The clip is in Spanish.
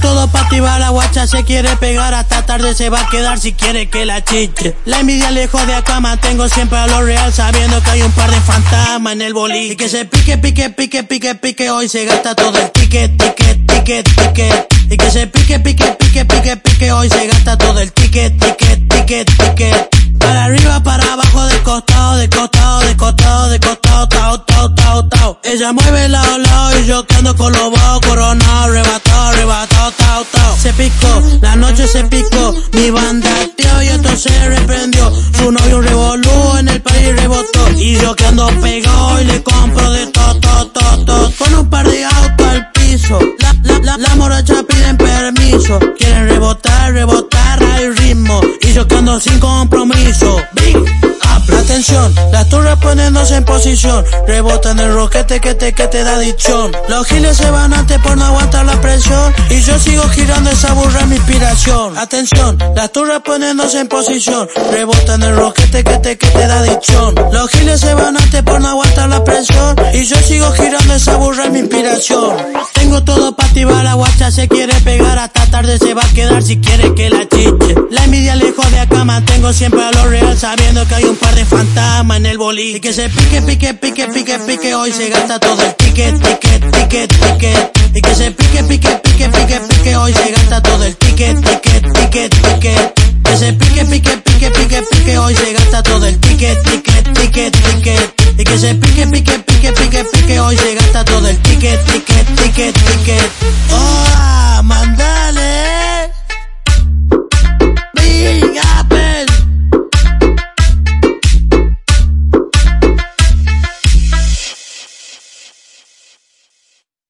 Todo para activar, la guacha se quiere pegar, hasta tarde se va a quedar si quiere que la chiche. La envidia lejos de acá, mantengo siempre a lo real, sabiendo que hay un par de fantasmas en el bolí. Y que se pique, pique, pique, pique, pique, hoy se gasta todo el ticket, ticket, ticket, ticket. Y que se pique, pique, pique, pique, pique, hoy se gasta todo el ticket, ticket, ticket, ticket. Para arriba, para abajo, de costado, de costado, de costado, de costado, tao, tao, tao, tao. Ella mueve lado, lado y yo que ando con los bajos, coronado, arrebatado, se picó, mi banda tío y esto se reprendió. Su novio revolú en el país rebotó. Y yo que ando pegado y le compro de todo, todo, todo, todo. Con un par de autos al piso. La, la, la, la morocha piden permiso. Quieren rebotar, rebotar al ritmo. Y yo que ando sin compromiso. Up. Atención, las turras poniéndose en posición. Rebotan el roquete que te, que te da adicción. Los giles se van antes por no aguantar la presión. Y yo sigo girando esa burra mi Atención, las turras poniéndose en posición. Rebotan el roquete que te, que te da adicción. Los giles se van antes por no aguantar la presión. Y yo sigo girando esa burra mi inspiración. Tengo todo para activar, la guacha se quiere pegar. Hasta tarde se va a quedar si quiere que la chiche. La envidia lejos de acá, mantengo siempre a lo real, sabiendo que hay un par de fantasmas en el bolí. Y que se pique, pique, pique, pique, pique, hoy se gasta todo el ticket, ticket, ticket, ticket. Y que se pique, pique, pique, pique, pique, hoy se gasta todo el ticket, ticket. Que se pique, pique, pique, pique, pique, hoy se gasta todo el ticket, ticket, ticket, ticket. Y que se pique, pique, pique, pique, pique, hoy se gasta todo